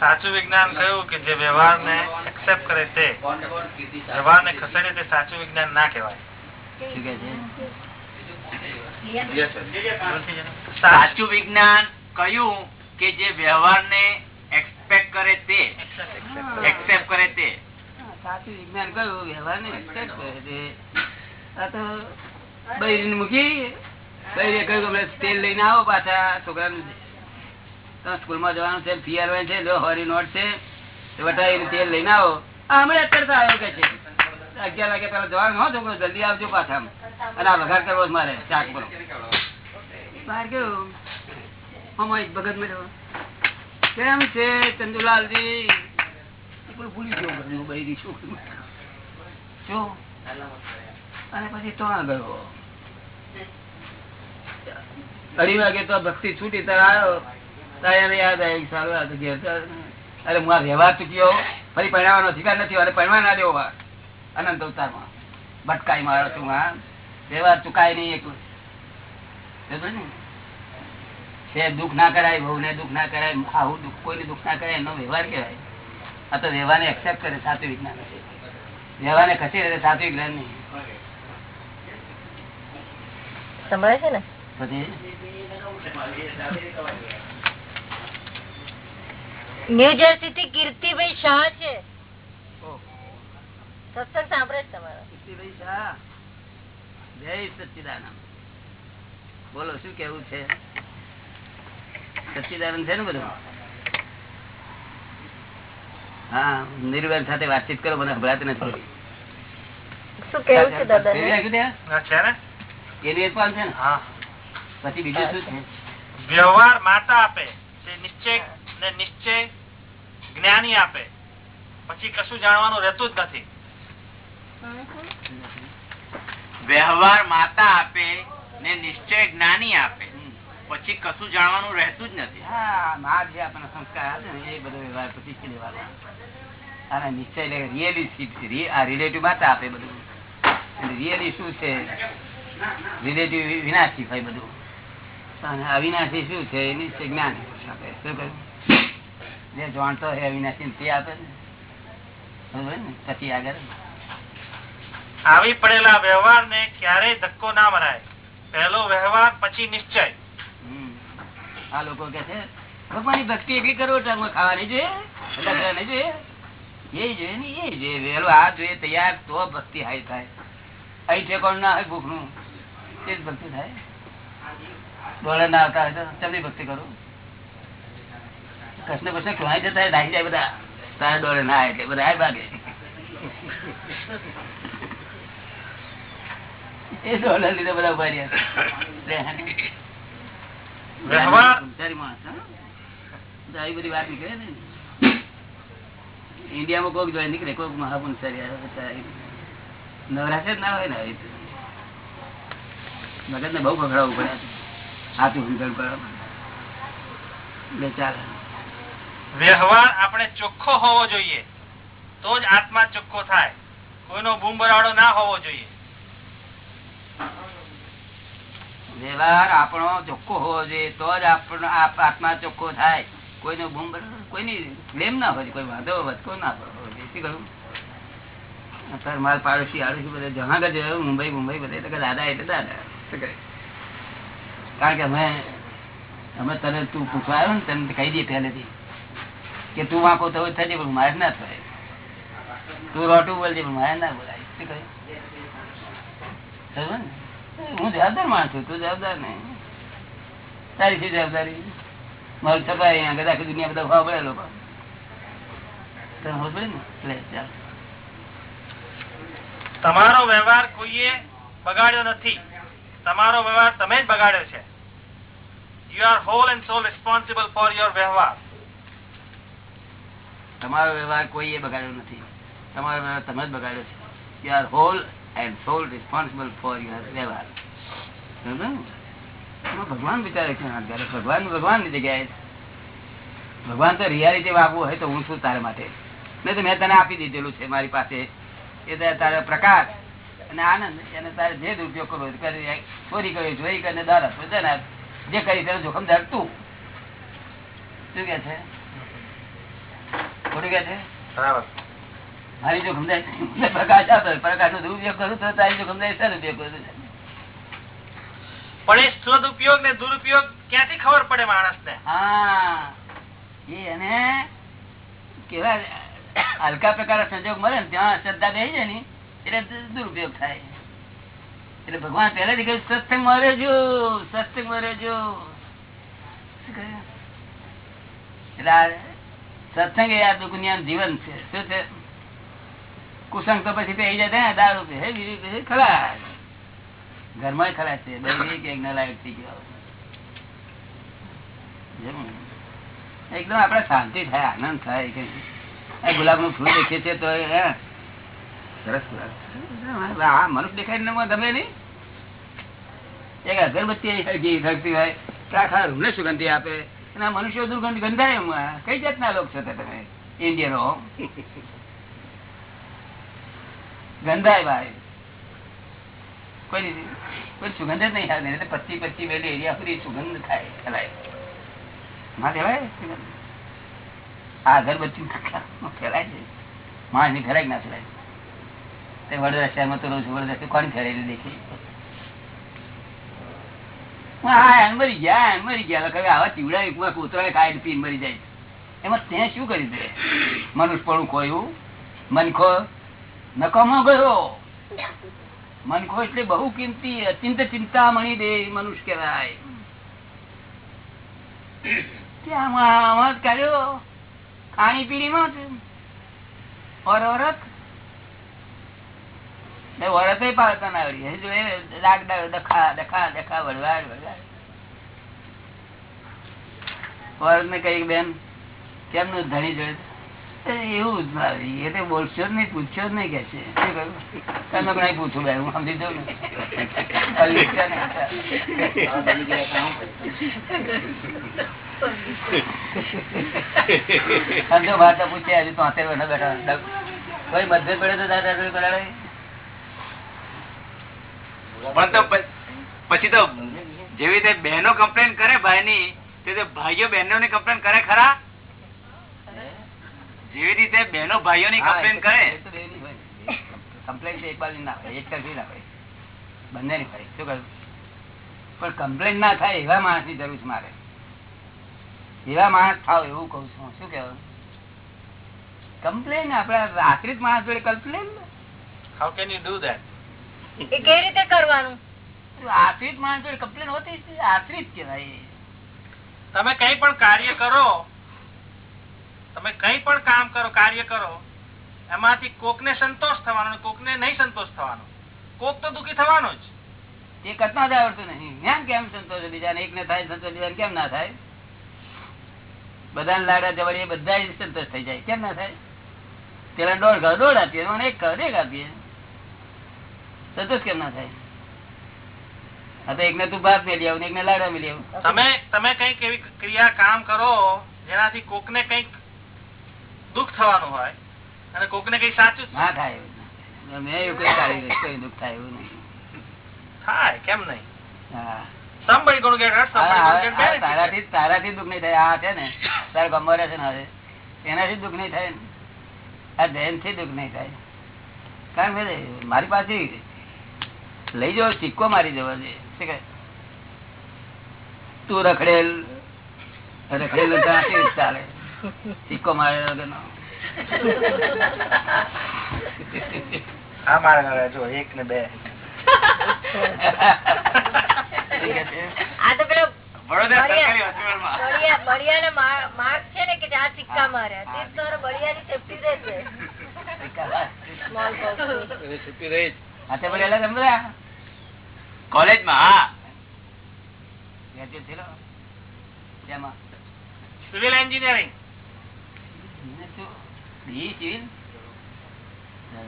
સાચું વિજ્ઞાન કયું કે જે વ્યવહાર ને એક્સેપ્ટ કરે તે વ્યવહાર ને ખસેડે તે સાચું વિજ્ઞાન ના કહેવાય.
છે?
સાચું વિજ્ઞાન કયું કે જે વ્યવહાર ને કરે તે. એક્સેપ્ટ કરે તે.
સાચું વિજ્ઞાન કયું વ્યવહાર ને accept કરે છે આ તો બૈરીને મૂકી બૈરીએ કહ્યું કે તેલ લઈને આવો પાછા છોકરાનું સ્કૂલમાં જવાનું છે ફી આલવાની છે લો હોરી નોટ છે વટાવીને તેલ લઈને આવો. હમણાં અત્યારે તો આવ્યો કે છે. અગિયાર વાગે પેલા જવાનું હો છોકરો જલ્દી આવજો પાછા અને આ વઘાર કરવો મારે ચાક પર બહાર ગયો. ભગત મળ્યો. કેમ છે ચંદુલાલજી? ભૂલી ગયો બધું બૈરી? અને પછી તો ગયો. અઢી વાગે તો ભક્તિ છૂટી તાર આવ્યો. તારે યાદ આવી સારું આ ઘેર અરે હું આ વ્યવહાર ચૂક્યો ફરી પરિણામનો અધિકાર નથી અને પરિણામ ના દેવો અનંત અવતારમાં. ભટકાઈ મારો છું આ વ્યવહાર ચુકાય નહીં એક સમજો ને? છે દુઃખ ના કરાય બહુ ને દુઃખ ના કરાય આવું દુઃખ કોઈને દુઃખ ના કરાય એનો વ્યવહાર કહેવાય. આ તો વ્યવહારને એક્સેપ્ટ કરે સાત્વિક વિજ્ઞાન વ્યવહારને ખસી રહે સાત્વિક જ્ઞાન નહીં.
સંભળાય છે ને?
પછી?
ન્યુ જર્સી થી કીર્તિભાઈ શાહ છે. સત્સંગ સાંભળે છે તમારો?
કીર્તિભાઈ શાહ. જય સચ્ચિદાનંદ બોલો શું કેવું છે? સચ્ચિદાનંદ છે ને બધું? હા નિર્વેર સાથે વાતચીત કરો મને સંભળાતી નથી પછી બીજું શું છે?
વ્યવહાર માતા આપે તે નિશ્ચય ને નિશ્ચય જ્ઞાની આપે. પછી કશું જાણવાનું રહેતું જ નથી.
વ્યવહાર માતા આપે ને નિશ્ચય જ્ઞાની આપે. પછી કશું જાણવાનું રહેતું જ નથી.
હા માં જે આપણને સંસ્કાર આપે ને એ બધો વ્યવહાર પછી શીખી લેવાનો. અને નિશ્ચય એટલે રિયલી આ રિલેટિવ માતા આપે બધું. રિયલી શું છે? રિલેટિવ વિનાશી ભાઈ બધું. અને અવિનાશી શું છે? એ નિશ્ચય જ્ઞાન આપે. શું કહ્યું જે જાણતો હોય અવિનાશી તે આપે ને. પછી આગળ.
આવી પડેલા વ્યવહાર ને ક્યારેય ધક્કો ના મરાય. પહેલો વ્યવહાર પછી નિશ્ચય.
આ લોકો કે છે ભગવાનની ભક્તિ એટલી કરો ખાવા જોઈએ નહીં જોઈએ. એ જોઈએ ને એ જોઈએ. વહેલું આ જોઈએ તૈયાર તો ભક્તિ હાઈ થાય. અહીં ઠેકોણ ના હોય ભૂખનું તે જ ભક્તિ થાય. ડોલર ના આવતા હોય તો ચમની ભક્તિ કરું? કૃષ્ણ કૃષ્ણ ખવાય જતા હોય નાહી જાય બધા. તારા ડોળે ના આવે એટલે બધા ભાગે. એ ડોલર લીધે બધા ઊભા રહ્યા
વ્યવહાર
સંસારી માણસ, હા? તો આવી બધી વાત નીકળે ને. ઇન્ડિયામાં કોક જોઈ નીકળે કોક મહાપુંસારી નવરાશે. જ ના હોય ને આવી રીતે. મગજને બહુ ખખડાવવું પડે. હાથું કરો એટલે ચાલે.
વ્યવહાર આપણે ચોખ્ખો હોવો જોઈએ. તો જ આત્મા ચોખ્ખો થાય. કોઈનો બૂમબરાડો ના હોવો જોઈએ.
વ્યવહાર આપણો ચોખ્ખો હોવો જોઈએ, તો જ આપણો આત્મા ચોખ્ખો થાય. કોઈનો ગુમ કોઈની ક્લેમ ના હોય, કોઈ વાંધો વધકો ના પડવો જોઈએ કહ્યું? અત્યારે મારા પાડોશી આડોશી બધા જહાં કે જોયો મુંબઈ મુંબઈ બધે કે દાદા એટલે દાદા. કારણ કે અમે અમે તને તું પૂછવા આવ્યો ને, તને કહી દઈએ પહેલેથી કે તું વાંકો તો થશે પણ મારે ના થાય. તું રોટું બોલજે, પણ મારે ના બોલાય. શું કહ્યું? ને? હું જવાબદાર માણસ છું તું જવાબદાર ને તારી શું જવાબદારી? મારું છપાય અહીંયા આગળ આખી દુનિયા બધા ભાવ પડે લોકો. તને ખબર પડે ને? લે ચાલ.
તમારો વ્યવહાર કોઈએ બગાડ્યો નથી. તમારો વ્યવહાર તમે જ બગાડ્યો છે. You are whole and sole responsible for your વ્યવહાર.
તમારો વ્યવહાર કોઈએ બગાડ્યો નથી. તમારો વ્યવહાર તમે જ બગાડ્યો છે. You are whole and sole responsible for your વ્યવહાર ભગવાન વિચારે છે ભગવાન ભગવાનની જગ્યાએ. ભગવાન તો રિયાલિટી વાગવું હોય તો હું છું તારા માટે. નહીં તો મેં તને આપી દીધેલું છે મારી પાસે. એ તારો પ્રકાશ અને આનંદ એને તારે જે દુરુપયોગ કરવો કરી ચોરી કરી જોઈ કરીને દર ને જે કરી તેનું જોખમદાર તું. શું કે છે? ખોટું કે છે?
બરાબર.
મારી જોખમદારી પ્રકાશ આપે પ્રકાશ નો દુરુપયોગ કરું તો તારી જોખમદારી સદુપયોગ કરું
પણ એ સદુપયોગ ને દુરુપયોગ ક્યાંથી ખબર પડે માણસ ને
હા એ એને કેવા હલકા પ્રકાર સંજોગ મળે ને ત્યાં શ્રદ્ધા બે છે ને એટલે દુરુપયોગ થાય. એટલે ભગવાન પહેલાથી કહ્યું સત્સંગ મરે જો સત્સંગ મરે જો એટલે સત્સંગ એ આ દુનિયાનું જીવન છે. શું છે? કુસંગ તો પછી પી જાય દારૂ હે, બીજું ખલાસ. ઘરમાં ખલાસ છે. થઈ એકદમ આપડે શાંતિ થાય, આનંદ થાય ગુલાબનું ફૂલ દેખે છે તો આ મનુષ્ય દેખાય ગમે નઈ એક અગરબત્તી હોય આખા સુગંધી આપે. અને આ મનુષ્યો દુર્ગંધ ગંધાય કઈ જાતના લોક છો તમે? ઇન્ડિયનો ગંધાય કોઈ કોઈ સુગંધ જ નહીં આવે. એટલે પચી પચી વેલી એરિયા સુધી સુગંધ થાય ફેલાયમાં ફેલાય સુગંધ? ફેલાય છે. માણસની ફેલાય ના ફેલાય? તે વડોદરા શહેરમાં તો રોજ વડોદરા કોણ ફેરાયેલી દેખી? મરી ગયા મરી ગયા. હવે આવા ચીવડા એકમાં કૂતરા ખાઈ પીને મરી જાય. એમાં તે શું કરી દે? મનુષ્ય પણ ખોયું મનખો નકામો ગયો. મનખો એટલે બહુ કિંમતી, અત્યંત ચિંતામણી દે મનુષ્ય કહેવાય. ખાણી પીણીમાં જ. ઓર ઓરત ને ઓરત પાડતા ના આવડી હજુ એ દાગ દખા દખા દખા વળવાડ વળવાડ ઓરત ને કઈ બેન, કેમનું ધણી જોડે એવું જ નહીં, પૂછશો જ નહીં તમે કઈ પૂછું હજુ તોતેર વર્ષ બેઠા કોઈ મતભેદ પડે તો દાદા દાદી
પણ તો પછી તો જેવી રીતે બહેનો કમ્પ્લેન કરે ભાઈ ની ભાઈઓ બહેનો ની કમ્પ્લેન કરે ખરા? જેવી રીતે બહેનો ભાઈઓ ની કમ્પ્લેન કરે.
કમ્પ્લેન એક બાજુ ના હોય એક તરફી ના હોય બંને ની હોય શું કહ્યું પણ કમ્પ્લેન ના થાય એવા માણસની જરૂર છે મારે. એવા માણસ થાવ એવું કઉ છું શું કેવું કમ્પ્લેન આપડા આશ્રિત માણસ જોડે complain
how can you do that
એ કેવી રીતે કરવાનું?
આશ્રિત માણસ જોડે કમ્પ્લેન હોતી જ આશ્રિત કેવાય
તમે કઈ પણ કાર્ય કરો તમે કઈ પણ કામ કરો કાર્ય કરો એમાંથી કોકને સંતોષ થવાનો કોકને નહીં સંતોષ થવાનો. કોક તો દુખી થવાનો જ.
એ કરતા જ આવડતું નહીં. જ્ઞાન કેમ સંતોષ બીજાને? એક ને થાય સંતોષ બીજાને કેમ ના થાય? બધાને લાડા જવડીએ બધા સંતોષ થઈ જાય. કેમ ના થાય? પેલા દોઢ ઘર દોઢ આપીએ. મને એક ઘર એક આપીએ. સંતોષ કેમ ના થાય? હા તો એકને તું ભાત મેળી આવું ને એકને લાડા મેળી આવું.
તમે તમે કંઈક એવી ક્રિયા કામ કરો જેનાથી કોકને કંઈક દુઃખ થવાનું હોય અને કોકને કઈ સાચું
ના થાય એવું ના થાય. મેં એવું કઈ કાઢી કોઈ દુઃખ થાય એવું નહીં.
થાય કેમ નહીં.
તારાથી તારાથી દુઃખ નહીં આ છે ને તાર ગમરે છે ને એનાથી દુઃખ નહીં થાય ને. આ ધ્યાનથી દુઃખ નહીં થાય. કારણ કે મારી પાસે લઈ જવો સિક્કો મારી જવો છે? તું રખડેલ રખડેલું ચાલે. સિક્કો માર્યો વગરનો.
આ મારે જો એક ને બે?
આ તો પેલો કે
સિવિલ એન્જિનિયરિંગ?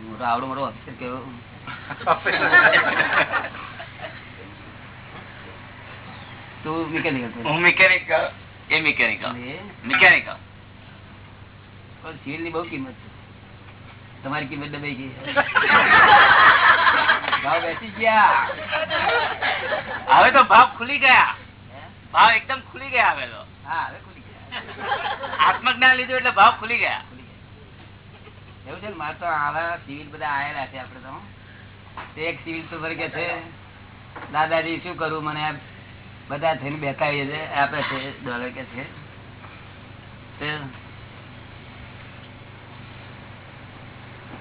મોટો આવડો મોટો ઓફિસર કેવો? તું મિકેનિકલ
હું મિકેનિકલ એ મિકેનિકલ મિકેનિકલ
પણ સિવિલની બહુ કિંમત છે તમારી કિંમત દબાઈ ગઈ ભાવ બેસી ગયા
હવે તો ભાવ ખુલી ગયા ભાવ એકદમ ખુલી ગયા હવે તો
હા હવે ખુલી ગયા
આત્મજ્ઞાન લીધું એટલે ભાવ ખુલી ગયા
એવું છે ને, મારે તો આવા સિવિલ બધા આવેલા છે આપડે તો. એક સિવિલ તો કે છે, દાદાજી, શું કરું મને બધા થઈને બેઠા છે આપે છે ડોલર કે છે.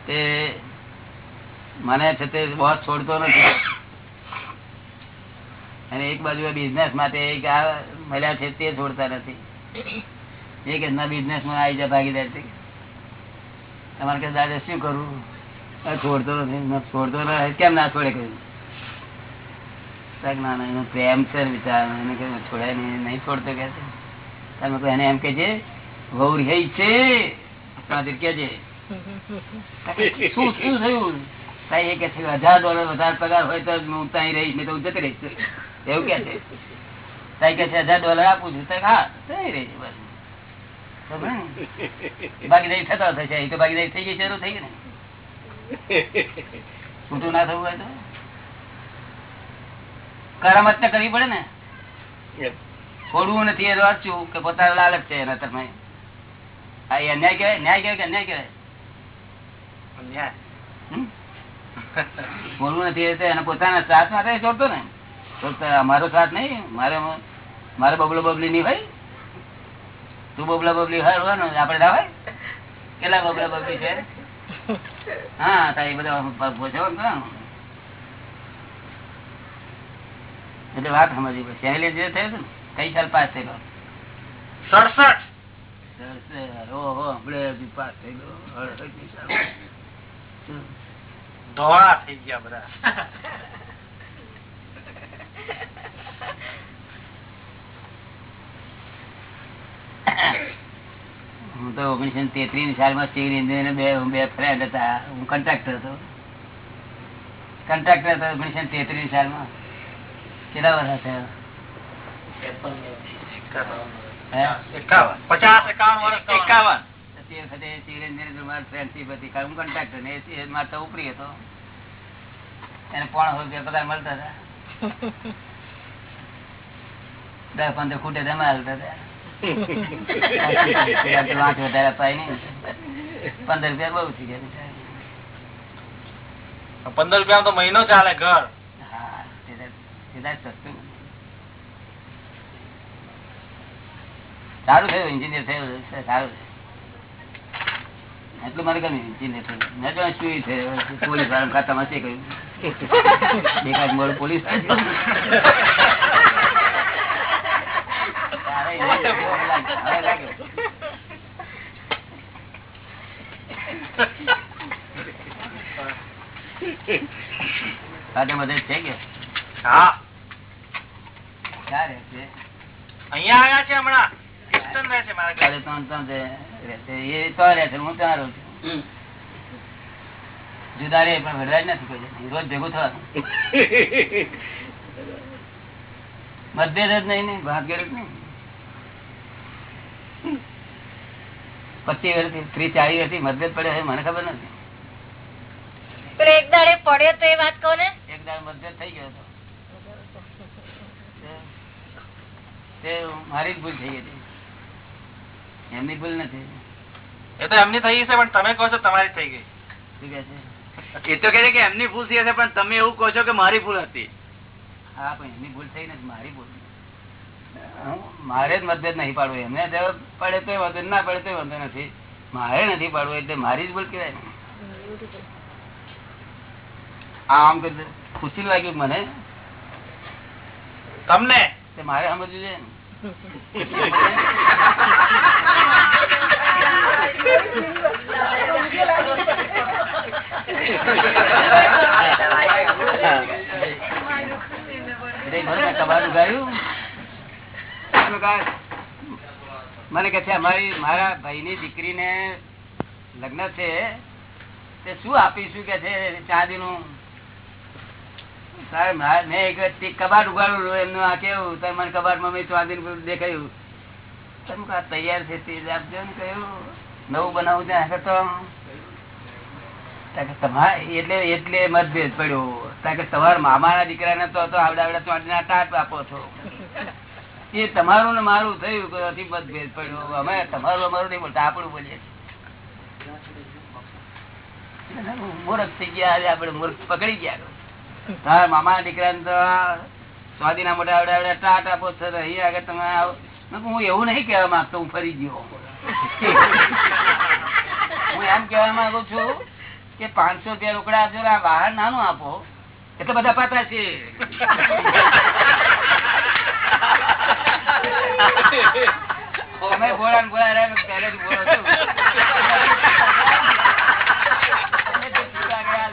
તે- મને છે તે બોસ છોડતો નથી. અને એક બાજુ બિઝનેસ માટે એક આ મળ્યા છે, તે છોડતા નથી. એક એમના બિઝનેસમાં આવી જાય ભાગીદાર. છે તમારે કે દાદા, શું કરવું છોડતો નથી છોડતો કેમ ના છોડે કહ્યું ના ના એનો પ્રેમ છે વિચાર એને કે છોડે નહીં નહીં છોડતો કે છે. તમે કોઈ એને એમ કે છે, વહુ રહી છે. કે છે. શું શું થયું? સાહેબ એ કે છે હજાર ડોલર વધારે પગાર હોય તો હું ત્યાં રહીશ, નહીં તો હું જતી રહીશ. એવું કે છે. સાહેબ કે છે હજાર ડોલર આપું છું. તો હા થઈ રહી છે બસ? ભાગીદારી થતા થશે એ તો ભાગીદારી થઈ ગઈ શરૂ થઈ ગઈ ને. છૂટું ના થવું હોય તો? કરામત ને કરવી પડે ને. છોડવું નથી એ વાંચ્યું કે પોતાનો લાલચ છે એના તમે આ એ અન્યાય કહેવાય? ન્યાય કહેવાય કે અન્યાય કહેવાય?
અન્યાય.
છોડવું નથી એ તો પોતાના સાથ માટે છોડતો ને. અમારો સાથ નહીં મારે મારે બબલો બબલી નહીં ભાઈ તું બબલા બબલી હરવાનો આપડે દાવાય કેટલા બબલા બબલી છે? હા તા એ બધા એટલે વાત સમજી પછી એમ જે થયું હતું કઈ સાલ પાસ થયેલો?
સડસઠ. ધોળા થઈ ગયા બધા.
હું તો ઓગણીસો તેત્રીસ સાલમાં સિવિલ એન્જિનિયર બે બે ફ્રેન્ડ હતા હું કન્ટ્રાક્ટર હતો. કન્ટ્રાક્ટર હતો ઓગણીસો તેત્રીસ સાલમાં. કેટલા વર્ષ થયા?
પચાસ એકાવન
એકાવન.
તે વખતે સિવિલ એન્જિનિયર મારી ફ્રેન્ડશીપ હતી. હું કોન્ટ્રાક્ટર ને એ મારે તો ઉપરી હતો. એને પોણા રૂપિયા પગાર મળતા હતા. [LAUGHS] દસ પંદર ખૂટે જમા હાલતા હતા. સારું થયું એન્જિનિયર થયું, સારું એટલું મને ગમ્યું એન્જિનિયર થયું. મેં તો શું થયું પોલીસવાળા ખાતામાં છે કહ્યું પોલીસ તારે engineer થયું, હવે લાગે, હવે લાગે. ખાતે બધે છે કે?
હા.
ક્યાં છે?
અહીંયા આવ્યા છે હમણાં.
જુદા રે પણ જ નથી કોઈ. રોજ ભેગું થવાનું. [LAUGHS] મતભેદ જ નહીં ને ભાગ્ય જ નહીં. પચીસ વર્ષથી ત્રીસ ચાલીસ વર્ષથી મતભેદ પડ્યો મને ખબર નથી.
એક દાડે પડ્યો તો એ વાત કહો ને.
એક દાડ મતભેદ થઈ ગયો હતો તે- તે મારી જ ભૂલ થઈ હતી. એમની ભૂલ નથી.
એ તો એમની થઈ છે પણ તમે કહો છો તમારી થઈ ગઈ.
શું કે છે?
એ તો કહે છે કે એમની ભૂલ થઈ હશે પણ તમે એવું કહો છો કે મારી ભૂલ હતી.
હા પણ એમની ભૂલ થઈ નથી મારી ભૂલ. મારે જ મતભેદ નહીં પાડવો એમને પડે તો વાંધો ના પડે તો વાંધો નથી. મારે નથી પાડવું એટલે મારી જ ભૂલ કહેવાય. આમ કે ખુશી લાગ્યું મને.
તમને?
મારે સમજવું છે. ને [LAUGHS] એટલે ઘરે મેં કબાટ ઉગાડ્યું. મેં કહ્યું, મને કે છે અમારી મારા ભાઈની દીકરીને લગ્ન છે તે શું આપીશું કે છે ચાંદીનું મા- એક વખત કબાટ ઉગાડું એમનું આ કેવું તો મને કબાટમાં મેં ચાંદીનું દેખાયું. તમે કહો, તૈયાર છે તે આપજો ને નવું બનાવું ત્યાં તો? એટલે એટલે મતભેદ પડ્યો. તાકે તમારા મામાના દીકરાને તો આવડા આવડા ચોંટીના ટાટ આપો છો. એ તમારું ને મારું થયું નથી મતભેદ પડ્યો. અમે તમારું અમારું નહીં બોલતા, આપણું બોલીએ. મૂર્ખ થઈ ગયા આપડે મૂર્ખ પકડી ગયા. મામા દીકરાને તો સ્વાદીના મોટા આવડે ટાટ આપો છો તો આગળ તમે આવો. હું એવું નહીં કહેવા માંગતો, હું ફરી ગયો. હું એમ કહેવા માંગુ છું કે પાંચસો રૂપિયા રોકડા આપજો બહાર નાનું આપો. એટલે બધા પાતા છે. તમે ગોળા બોલા રહ્યા પહેલે જ બોલો છો. તમે તો જુદા રહ્યા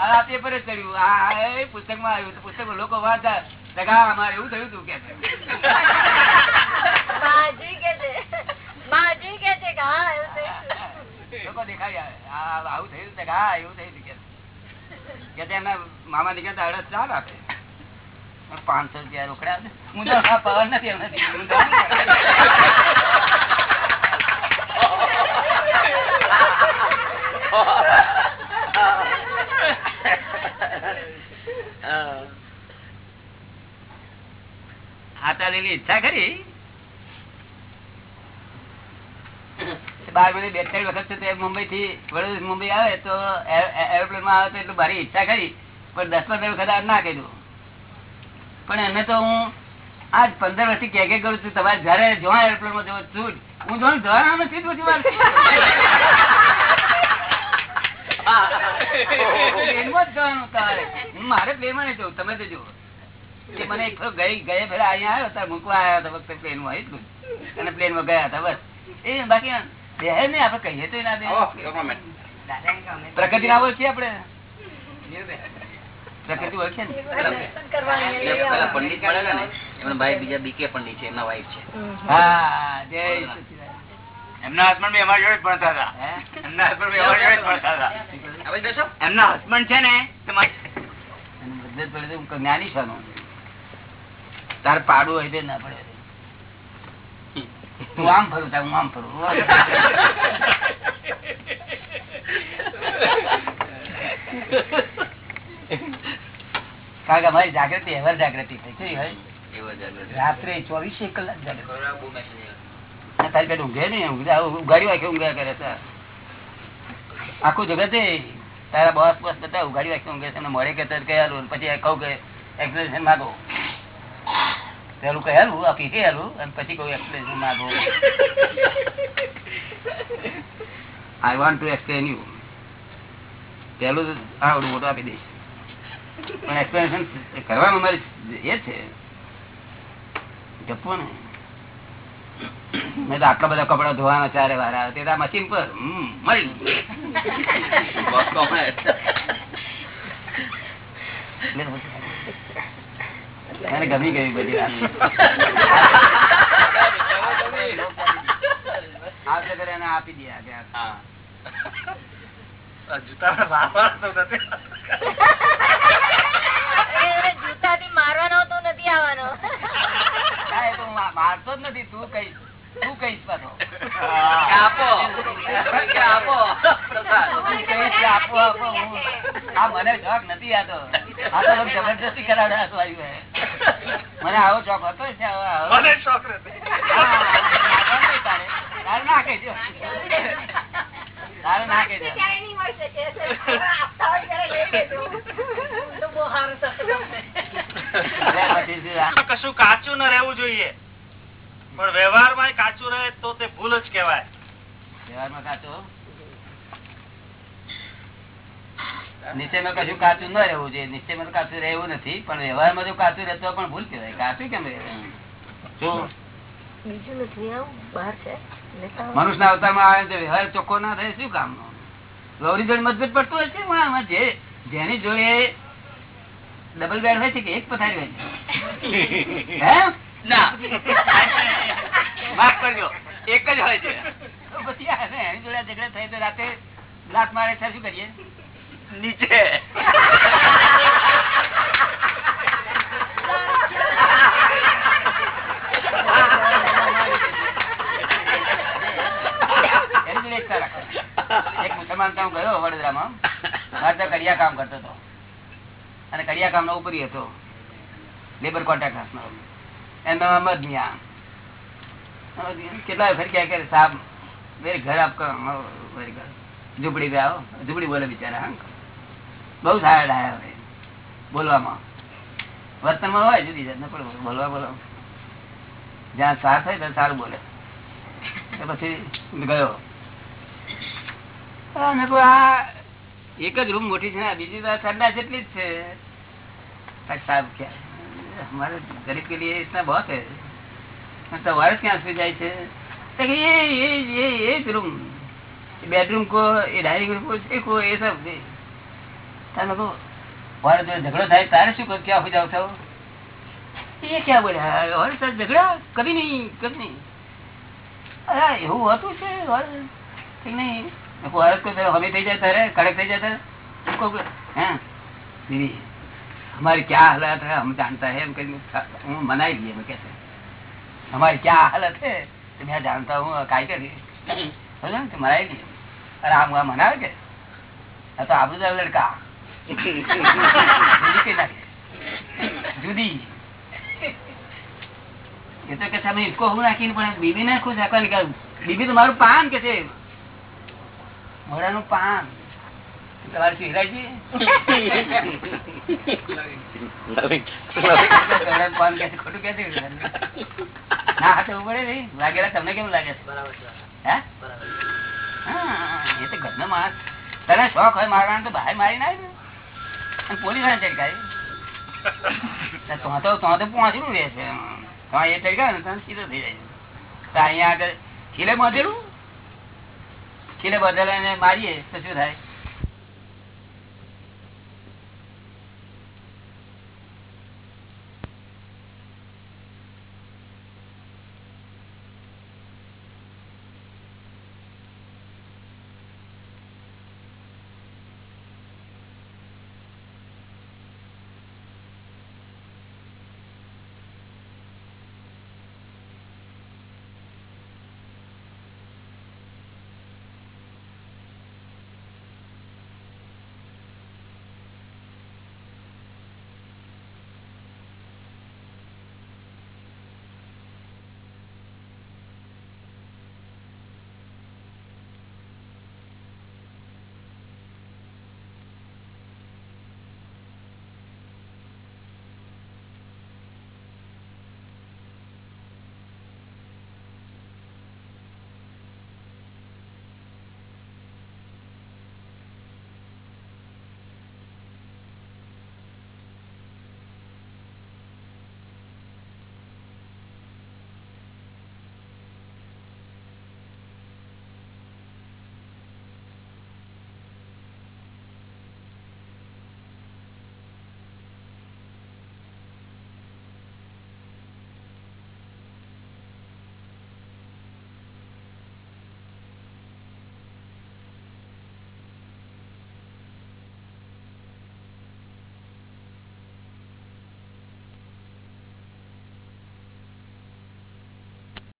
આ આ પેપર જ ચડ્યું આ આ એ આવ્યું પુસ્તક લોકો વાંચતા લગા અમારે એવું થયું હતું કે. લોકો દેખાડી આવું. થયું કે એવું થયું કે મામા નીકળતા અડસ ચાલ આપે. પાંચસો રૂપિયા રોકડા. હું તો આ નથી એમ નથી ઈચ્છા ખરી. બાર મહિને બે ત્રણ વખત તે મુંબઈ થી વડોદરા મુંબઈ આવે તો એરોપ્લેનમાં આવે તો એટલું મારી ઈચ્છા કરી પણ દસ પંદર વખત ના કર્યું પણ એને તો હું આજ પંદર વર્ષથી ક્યાં ક્યાં કરું છું? તમારે જયારે જોવા એરોપ્લેનમાં જવો છૂટ હું જોવાનું જવાના નથી જ મારે પ્લેનમાં નહીં જવું તમે તો જુઓ. એ મને એક ગઈ ગયા પેલા અહીંયા આવ્યો હતા મૂકવા આવ્યા હતા વખતે પ્લેનમાં એટલું જ. અને પ્લેનમાં ગયા હતા બસ. એ બાકી બે ને આપડે કહીએ તો ના દે પ્રગતિ ના ઓળખીએ આપડે પ્રકૃતિ ઓળખીએ ને?
પેલા પંડિત મળેલા ને એમના ભાઈ બીજા બીકે પંડિત છે એમના વાઈફ છે.
હા જય સચિદાનંદ.
એમના હસબન્ડ બી જોડે જ ભણતા હતા. એમના હસબન્ડ બી જોડે જ ભણતા હતા. એમના હસબન્ડ છે ને તમારી
અને બદલે જ પડે તો હું જ્ઞાની છું તારે પાડવું હોય તો ના પડે. હું આમ ફરું તાર હું આમ ફરું. [LAUGHS] કારણ કે અમારી જાગૃતિ એવર જાગૃતિ થઈ. કેવી હોય? રાત્રે ચોવીસ કલાક જાગૃતિ તારી ઊંઘે ને ઉઘાડી વાંખે ઊંઘ્યા કરે છે. આખું જગતે તારા બોસ બોસ બધા ઉઘાડી વાંખે ઊંઘે છે. મોડે કે કહેલું પછી કહું કે એક્સપ્લેનેશન માંગો. પેલું કહેલું આપી કહેલું અને પછી કહું એક્સપ્લેનેશન માંગો. I want to explain you પેલું આવડું મોટું આપી દઈશ. પણ એક્સપ્લેનેશન કરવાનું અમારી એ છે. જપવું ને. મેં તો આટલા બધા કપડા ધોવાના ચારે વાર આવે તે મશીન પર મળી. મને ગમી ગઈ બધી આપી દે.
જૂતા વાપરતો નથી
જૂતાથી મારવાનો તો નથી આવવાનો.
ના, એ તો હું મા- મારતો જ નથી. તું કહીશ તું કહીશ પાછો
આપો. આપો. પ્રસાદ.
તું કહીશ કે આપો આપો આ મને શોખ નથી આ તો. આ તો જબરદસ્તી કરાવડે આ આવ્યું મને આવો શોખ હતો છે આવો- આવો.
મને શોખ નથી. [LAUGHS]
હા, નાખવાનું નહીં તારે. તારે ના કહેજો. તારે ના કહેજો. અરે પછી શું આ-
કશું કાચું ન રહેવું જોઈએ. પણ વ્યવહારમાં કાચું રહે તો તે ભૂલ જ કહેવાય.
વ્યવહારમાં કાચો નિશ્ચયમાં કશું કાચું ન રહેવું જોઈએ. નિશ્ચયમાં કાચું રહેવું નથી. પણ વ્યવહારમાં જો કાચું રહેતો પણ ભૂલ કહેવાય. કાચું કેમ રહે?
બીજું નથી. આવું બહાર છે.
મનુષ્ય અવતારમાં આવે તો વ્યવહાર ચોખ્ખો ના થાય શું કામ ગૌરી જોડે મતભેદ પડતો હોય છે જે જેની જોડે ડબલ બેડ હોય છે કે એક પથારી હોય છે? હે?
ના. માફ કરજો એક જ હોય છે.
પછી એની જોડે ઝઘડા થાય તો રાતે લાત મારે શું કરીએ?
નીચે
એની જોડે એકતા રાખો. એક હું ગયો વડોદરામાં. મારે તો કડિયા કામ કરતો હતો. અને કડિયા કામ નો ઉપરી હતો. લેબર કોન્ટ્રાક્ટ નો. એનું અમદ મિયા. કેટલા ફરી ક્યાં કરે સાહેબ મેરે ઘર આપકો મેરે ઘર. ઝુંપડી પે આવો. ઝુંપડી બોલે બિચારા બહુ સારા ડાયા હવે. બોલવામાં. વર્તનમાં હોય જુદી જાતના, પણ બોલવા બોલો જ્યાં સાર થાય ત્યાં સારું બોલે. પછી ગયો. આ મેં કહ્યું, આ એક જ રૂમ મોટી છે ને બીજી તો ઠંડા જેટલી જ છે આ સાહેબ ક્યાં हमारे गरीब के लिए इतना बहुत है मतलब वायरस कहाँ से જાય છે તો કે ये ये ये एक रूम बेडरूम को ये डाइनिंग रूम को एक वो ये सब दे તારે મેં કહ્યું, મારે જો ઝઘડો થાય તારે શું કર ક્યાં हो जाओ છો ये क्या बोला और सर झगड़ा कभी नहीं कभी नहीं અરે એવું હોતું છે और कि नहीं देखो औरत को तो हमें થઈ जाता है कड़क થઈ जाता है उनको हैं दीदी हमारी क्या हालत है हम जानता है हम कहीं हम मनाई दिए मैं कहते हमारी क्या हालत है तो मैं जानता हूँ काय कर समझो ना, तो मनाई दिए अरे हम वहाँ मनावे के हाँ तो आप लड़का જુદી કઈ નાખે જુદી એ તો કે તમે ઇસકો હું નાખીને પણ બીબી ને ખુશ રાખવાની કે બીબી તો મારું પાન કે છે મોડાનું પાન. તમારે શું ખોટું કે? ના એ તો ઘરનો માણસ. શોખ હોય મારવાનો તો ભાઈ મારી નાખ પોલીસવાળા ચડકાય. તો તો તો પહોંચલું રહે છે. એ ચડકાય ને તને સીધો થઈ જાય અહીંયા આગળ ખીલે બાંધેલું ખીલે બાંધેલા મારીએ તો શું થાય?